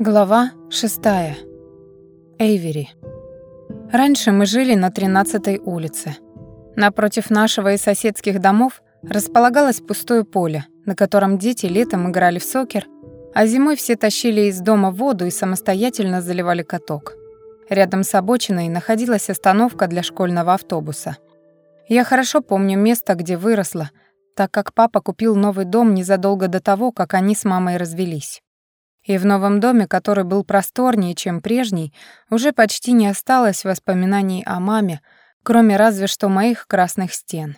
Глава шестая. Эйвери. Раньше мы жили на 13-й улице. Напротив нашего и соседских домов располагалось пустое поле, на котором дети летом играли в сокер, а зимой все тащили из дома воду и самостоятельно заливали каток. Рядом с обочиной находилась остановка для школьного автобуса. Я хорошо помню место, где выросла, так как папа купил новый дом незадолго до того, как они с мамой развелись. И в новом доме, который был просторнее, чем прежний, уже почти не осталось воспоминаний о маме, кроме разве что моих красных стен.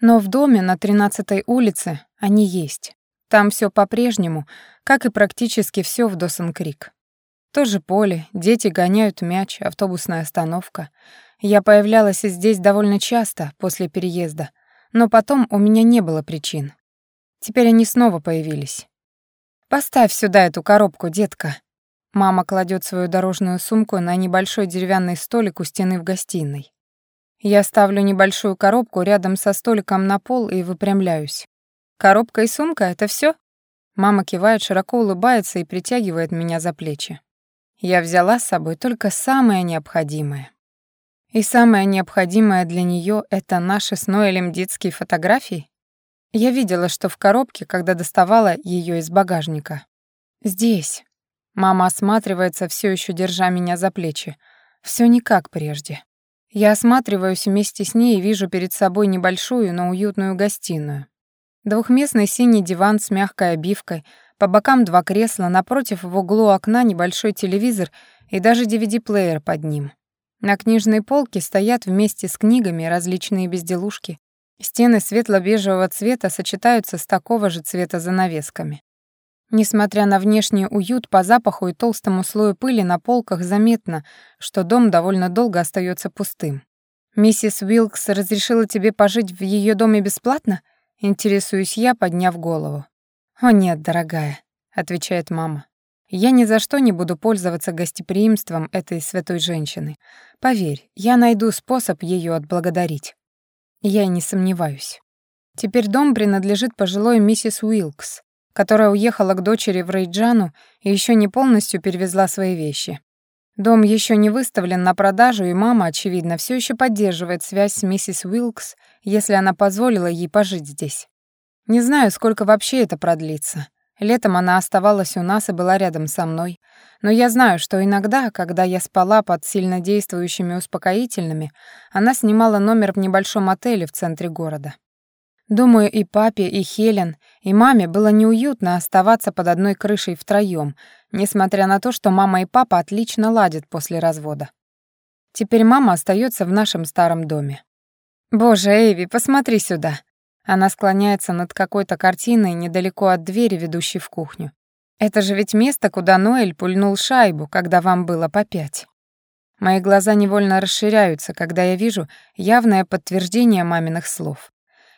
Но в доме на 13-й улице они есть. Там все по-прежнему, как и практически все в Досон-Крик. То же поле, дети гоняют мяч, автобусная остановка. Я появлялась здесь довольно часто после переезда, но потом у меня не было причин. Теперь они снова появились. «Поставь сюда эту коробку, детка». Мама кладет свою дорожную сумку на небольшой деревянный столик у стены в гостиной. Я ставлю небольшую коробку рядом со столиком на пол и выпрямляюсь. «Коробка и сумка — это все? Мама кивает, широко улыбается и притягивает меня за плечи. Я взяла с собой только самое необходимое. И самое необходимое для нее это наши с Ноэлем детские фотографии? Я видела, что в коробке, когда доставала ее из багажника. Здесь. Мама осматривается, все еще держа меня за плечи. Все не как прежде. Я осматриваюсь вместе с ней и вижу перед собой небольшую, но уютную гостиную. Двухместный синий диван с мягкой обивкой, по бокам два кресла, напротив в углу окна небольшой телевизор и даже DVD-плеер под ним. На книжной полке стоят вместе с книгами различные безделушки. Стены светло-бежевого цвета сочетаются с такого же цвета занавесками. Несмотря на внешний уют, по запаху и толстому слою пыли на полках заметно, что дом довольно долго остается пустым. «Миссис Уилкс разрешила тебе пожить в ее доме бесплатно?» — интересуюсь я, подняв голову. «О нет, дорогая», — отвечает мама. «Я ни за что не буду пользоваться гостеприимством этой святой женщины. Поверь, я найду способ ее отблагодарить». Я и не сомневаюсь. Теперь дом принадлежит пожилой миссис Уилкс, которая уехала к дочери в Рейджану и еще не полностью перевезла свои вещи. Дом еще не выставлен на продажу, и мама, очевидно, все еще поддерживает связь с миссис Уилкс, если она позволила ей пожить здесь. Не знаю, сколько вообще это продлится. Летом она оставалась у нас и была рядом со мной. Но я знаю, что иногда, когда я спала под сильно действующими успокоительными, она снимала номер в небольшом отеле в центре города. Думаю, и папе, и Хелен, и маме было неуютно оставаться под одной крышей втроём, несмотря на то, что мама и папа отлично ладят после развода. Теперь мама остается в нашем старом доме. «Боже, Эйви, посмотри сюда!» Она склоняется над какой-то картиной недалеко от двери, ведущей в кухню. Это же ведь место, куда Ноэль пульнул шайбу, когда вам было по пять. Мои глаза невольно расширяются, когда я вижу явное подтверждение маминых слов.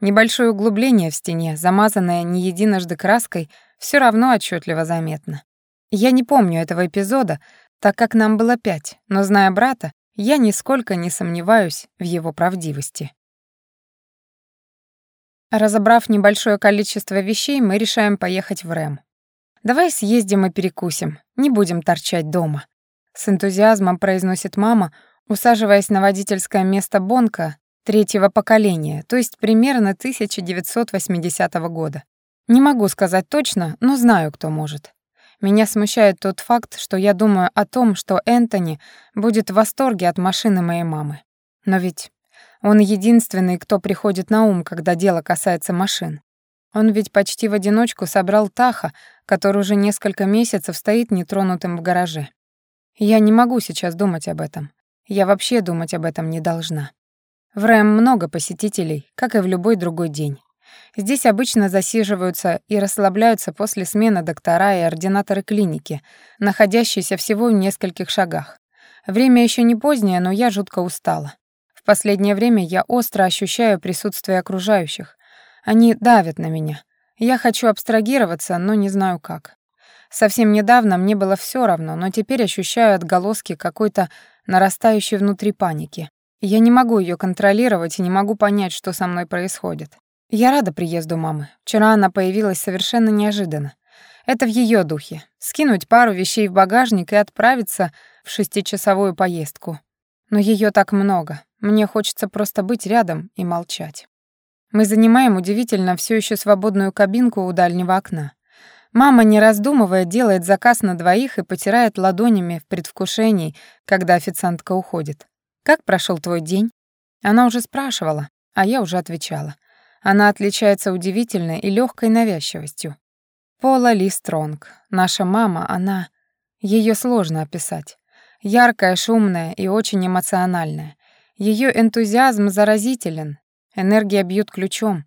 Небольшое углубление в стене, замазанное не единожды краской, все равно отчетливо заметно. Я не помню этого эпизода, так как нам было пять, но, зная брата, я нисколько не сомневаюсь в его правдивости. Разобрав небольшое количество вещей, мы решаем поехать в Рэм. «Давай съездим и перекусим, не будем торчать дома», — с энтузиазмом произносит мама, усаживаясь на водительское место Бонка третьего поколения, то есть примерно 1980 года. Не могу сказать точно, но знаю, кто может. Меня смущает тот факт, что я думаю о том, что Энтони будет в восторге от машины моей мамы. Но ведь он единственный, кто приходит на ум, когда дело касается машин. Он ведь почти в одиночку собрал Таха, который уже несколько месяцев стоит нетронутым в гараже. Я не могу сейчас думать об этом. Я вообще думать об этом не должна. В РЭМ много посетителей, как и в любой другой день. Здесь обычно засиживаются и расслабляются после смены доктора и ординаторы клиники, находящиеся всего в нескольких шагах. Время еще не позднее, но я жутко устала. В последнее время я остро ощущаю присутствие окружающих. Они давят на меня. Я хочу абстрагироваться, но не знаю как. Совсем недавно мне было все равно, но теперь ощущаю отголоски какой-то нарастающей внутри паники. Я не могу ее контролировать и не могу понять, что со мной происходит. Я рада приезду мамы. Вчера она появилась совершенно неожиданно. Это в ее духе. Скинуть пару вещей в багажник и отправиться в шестичасовую поездку. Но ее так много. Мне хочется просто быть рядом и молчать. Мы занимаем удивительно все еще свободную кабинку у дальнего окна. Мама, не раздумывая, делает заказ на двоих и потирает ладонями в предвкушении, когда официантка уходит. «Как прошел твой день?» Она уже спрашивала, а я уже отвечала. Она отличается удивительной и легкой навязчивостью. Пола Ли Стронг. Наша мама, она... Ее сложно описать. Яркая, шумная и очень эмоциональная. Ее энтузиазм заразителен. Энергия бьет ключом.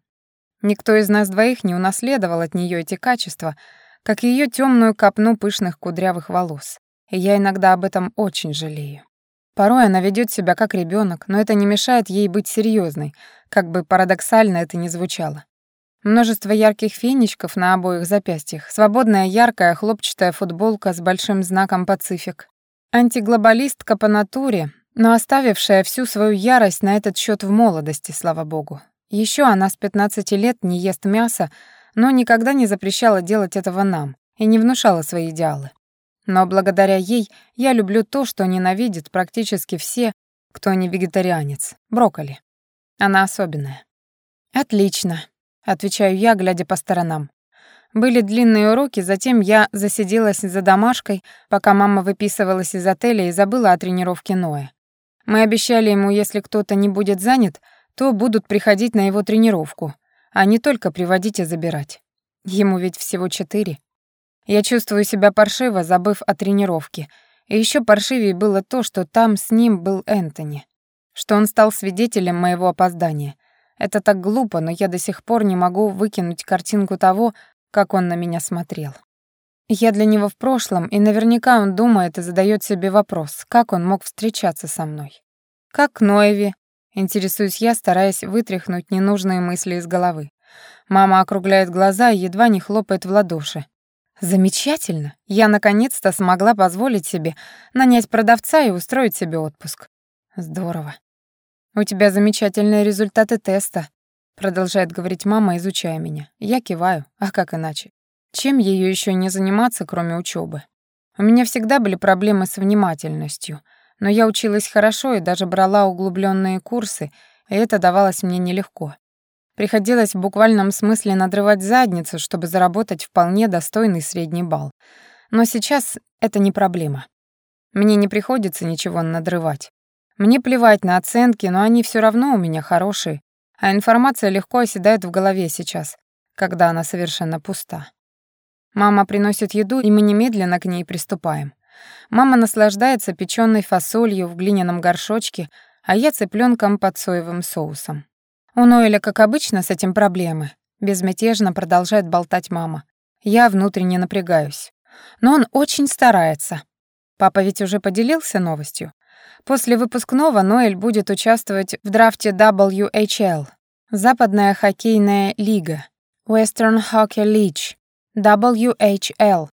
Никто из нас двоих не унаследовал от нее эти качества, как ее темную копну пышных кудрявых волос. И я иногда об этом очень жалею. Порой она ведет себя как ребенок, но это не мешает ей быть серьезной, как бы парадоксально это ни звучало. Множество ярких фенечков на обоих запястьях, свободная яркая хлопчатая футболка с большим знаком «Пацифик». Антиглобалистка по натуре, но оставившая всю свою ярость на этот счет в молодости, слава богу. Еще она с 15 лет не ест мясо, но никогда не запрещала делать этого нам и не внушала свои идеалы. Но благодаря ей я люблю то, что ненавидят практически все, кто не вегетарианец — брокколи. Она особенная. Отлично. Отвечаю я, глядя по сторонам. Были длинные уроки, затем я засиделась за домашкой, пока мама выписывалась из отеля и забыла о тренировке Ноя. Мы обещали ему, если кто-то не будет занят, то будут приходить на его тренировку, а не только приводить и забирать. Ему ведь всего четыре. Я чувствую себя паршиво, забыв о тренировке. И еще паршивее было то, что там с ним был Энтони. Что он стал свидетелем моего опоздания. Это так глупо, но я до сих пор не могу выкинуть картинку того, как он на меня смотрел. Я для него в прошлом, и наверняка он думает и задает себе вопрос, как он мог встречаться со мной. Как Ноеви, интересуюсь я, стараясь вытряхнуть ненужные мысли из головы. Мама округляет глаза и едва не хлопает в ладоши. Замечательно. Я наконец-то смогла позволить себе нанять продавца и устроить себе отпуск. Здорово. «У тебя замечательные результаты теста», — продолжает говорить мама, изучая меня. Я киваю, а как иначе? Чем ее еще не заниматься, кроме учебы? У меня всегда были проблемы с внимательностью, но я училась хорошо и даже брала углубленные курсы, и это давалось мне нелегко. Приходилось в буквальном смысле надрывать задницу, чтобы заработать вполне достойный средний балл. Но сейчас это не проблема. Мне не приходится ничего надрывать. Мне плевать на оценки, но они все равно у меня хорошие, а информация легко оседает в голове сейчас, когда она совершенно пуста. Мама приносит еду, и мы немедленно к ней приступаем. Мама наслаждается печёной фасолью в глиняном горшочке, а я цыпленком под соевым соусом. У Ноэля, как обычно, с этим проблемы. Безмятежно продолжает болтать мама. Я внутренне напрягаюсь. Но он очень старается. Папа ведь уже поделился новостью. После выпускного Ноэль будет участвовать в драфте WHL, Западная хоккейная лига, Western Hockey League, WHL,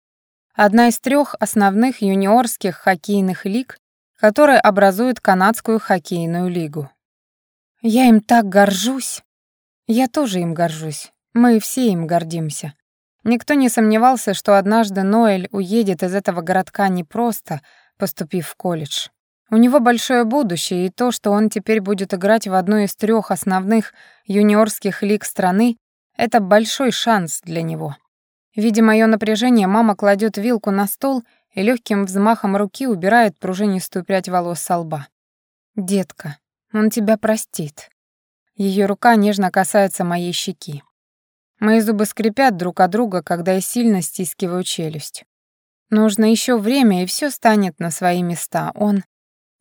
одна из трех основных юниорских хоккейных лиг, которые образуют канадскую хоккейную лигу. Я им так горжусь. Я тоже им горжусь. Мы все им гордимся. Никто не сомневался, что однажды Ноэль уедет из этого городка не просто, поступив в колледж. У него большое будущее, и то, что он теперь будет играть в одной из трех основных юниорских лиг страны, это большой шанс для него. Видя моё напряжение, мама кладет вилку на стол и легким взмахом руки убирает пружинистую прядь волос со лба. «Детка, он тебя простит». Ее рука нежно касается моей щеки. Мои зубы скрипят друг от друга, когда я сильно стискиваю челюсть. Нужно еще время, и все станет на свои места. Он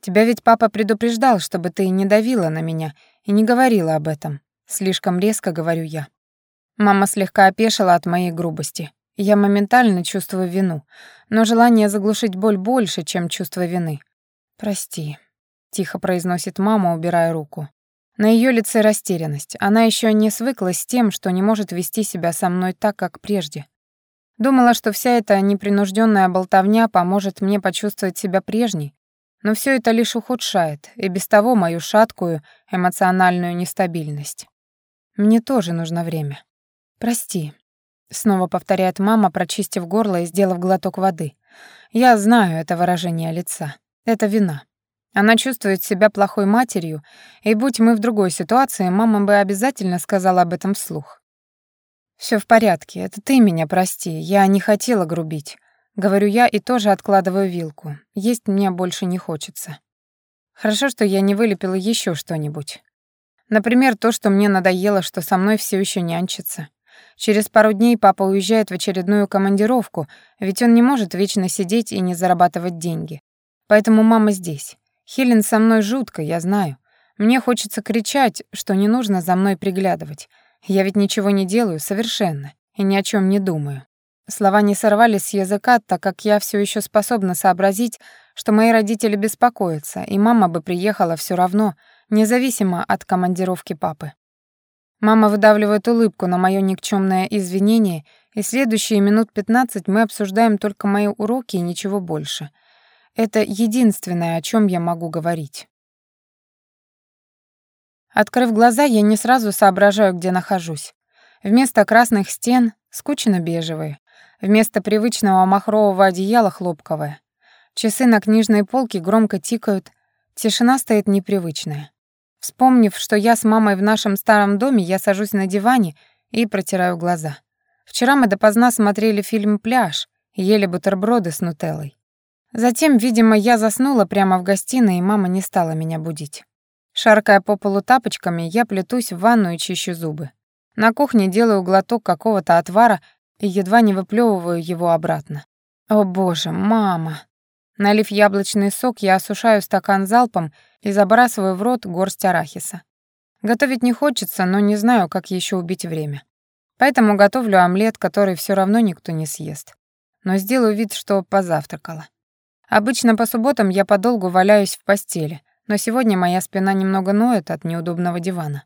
Тебя ведь папа предупреждал, чтобы ты не давила на меня и не говорила об этом. Слишком резко говорю я. Мама слегка опешила от моей грубости. Я моментально чувствую вину, но желание заглушить боль больше, чем чувство вины. «Прости», — тихо произносит мама, убирая руку. На ее лице растерянность. Она еще не свыклась с тем, что не может вести себя со мной так, как прежде. Думала, что вся эта непринужденная болтовня поможет мне почувствовать себя прежней, но все это лишь ухудшает и без того мою шаткую эмоциональную нестабильность. Мне тоже нужно время. Прости. снова повторяет мама, прочистив горло и сделав глоток воды. Я знаю это выражение лица. Это вина. Она чувствует себя плохой матерью, и будь мы в другой ситуации, мама бы обязательно сказала об этом вслух. Все в порядке, это ты меня прости, я не хотела грубить. Говорю я и тоже откладываю вилку. Есть мне больше не хочется. Хорошо, что я не вылепила еще что-нибудь. Например, то, что мне надоело, что со мной все еще нянчится. Через пару дней папа уезжает в очередную командировку, ведь он не может вечно сидеть и не зарабатывать деньги. Поэтому мама здесь. Хелен со мной жутко, я знаю. Мне хочется кричать, что не нужно за мной приглядывать. Я ведь ничего не делаю совершенно и ни о чем не думаю. Слова не сорвались с языка, так как я все еще способна сообразить, что мои родители беспокоятся, и мама бы приехала все равно, независимо от командировки папы. Мама выдавливает улыбку на моё никчёмное извинение, и следующие минут 15 мы обсуждаем только мои уроки и ничего больше. Это единственное, о чём я могу говорить. Открыв глаза, я не сразу соображаю, где нахожусь. Вместо красных стен — скучно бежевые. Вместо привычного махрового одеяла — хлопковое. Часы на книжной полке громко тикают. Тишина стоит непривычная. Вспомнив, что я с мамой в нашем старом доме, я сажусь на диване и протираю глаза. Вчера мы допоздна смотрели фильм «Пляж» и ели бутерброды с нутеллой. Затем, видимо, я заснула прямо в гостиной, и мама не стала меня будить. Шаркая по полу тапочками, я плетусь в ванну и чищу зубы. На кухне делаю глоток какого-то отвара и едва не выплевываю его обратно. О боже, мама! Налив яблочный сок, я осушаю стакан залпом и забрасываю в рот горсть арахиса. Готовить не хочется, но не знаю, как еще убить время. Поэтому готовлю омлет, который все равно никто не съест. Но сделаю вид, что позавтракала. Обычно по субботам я подолгу валяюсь в постели, но сегодня моя спина немного ноет от неудобного дивана.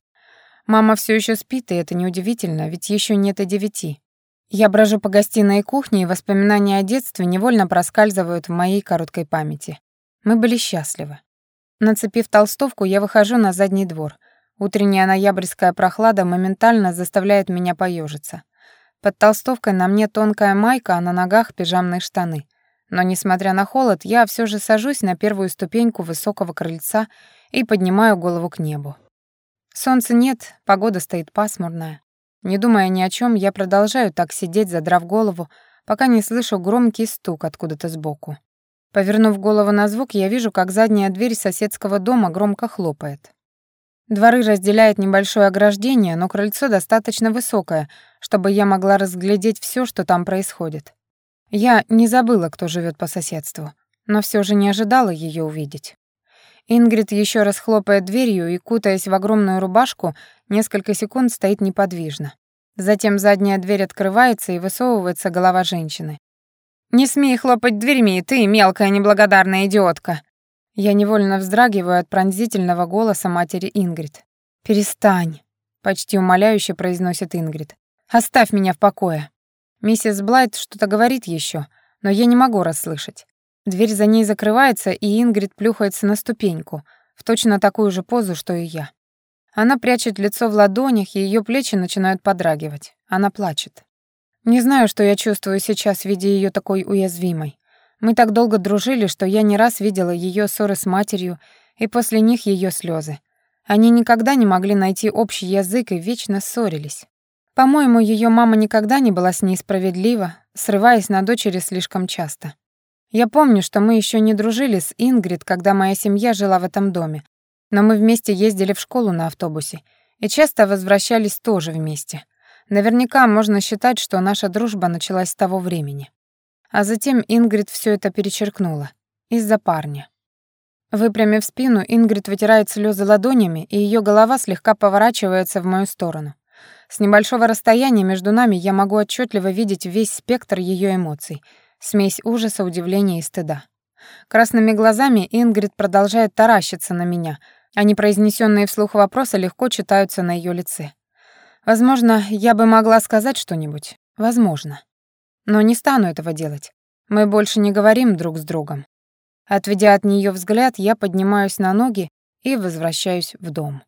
Мама все еще спит, и это неудивительно, ведь еще нет и девяти. Я брожу по гостиной и кухне, и воспоминания о детстве невольно проскальзывают в моей короткой памяти. Мы были счастливы. Нацепив толстовку, я выхожу на задний двор. Утренняя ноябрьская прохлада моментально заставляет меня поежиться. Под толстовкой на мне тонкая майка, а на ногах пижамные штаны. Но, несмотря на холод, я все же сажусь на первую ступеньку высокого крыльца и поднимаю голову к небу. Солнца нет, погода стоит пасмурная. Не думая ни о чем, я продолжаю так сидеть, задрав голову, пока не слышу громкий стук откуда-то сбоку. Повернув голову на звук, я вижу, как задняя дверь соседского дома громко хлопает. Дворы разделяет небольшое ограждение, но крыльцо достаточно высокое, чтобы я могла разглядеть все, что там происходит. Я не забыла, кто живет по соседству, но все же не ожидала ее увидеть. Ингрид еще раз хлопает дверью и, кутаясь в огромную рубашку, несколько секунд стоит неподвижно. Затем задняя дверь открывается и высовывается голова женщины. «Не смей хлопать дверьми, ты, мелкая неблагодарная идиотка!» Я невольно вздрагиваю от пронзительного голоса матери Ингрид. «Перестань», — почти умоляюще произносит Ингрид. «Оставь меня в покое». Миссис Блайт что-то говорит еще, но я не могу расслышать. Дверь за ней закрывается, и Ингрид плюхается на ступеньку, в точно такую же позу, что и я. Она прячет лицо в ладонях, и ее плечи начинают подрагивать. Она плачет. Не знаю, что я чувствую сейчас, видя ее такой уязвимой. Мы так долго дружили, что я не раз видела ее ссоры с матерью, и после них ее слезы. Они никогда не могли найти общий язык и вечно ссорились. По-моему, ее мама никогда не была с ней справедлива, срываясь на дочери слишком часто. Я помню, что мы еще не дружили с Ингрид, когда моя семья жила в этом доме, но мы вместе ездили в школу на автобусе и часто возвращались тоже вместе. Наверняка можно считать, что наша дружба началась с того времени. А затем Ингрид все это перечеркнула. Из-за парня. Выпрямив спину, Ингрид вытирает слезы ладонями, и ее голова слегка поворачивается в мою сторону. С небольшого расстояния между нами я могу отчетливо видеть весь спектр ее эмоций, смесь ужаса, удивления и стыда. Красными глазами Ингрид продолжает таращиться на меня, а непроизнесенные вслух вопросы легко читаются на ее лице. Возможно, я бы могла сказать что-нибудь. Возможно. Но не стану этого делать. Мы больше не говорим друг с другом. Отведя от нее взгляд, я поднимаюсь на ноги и возвращаюсь в дом.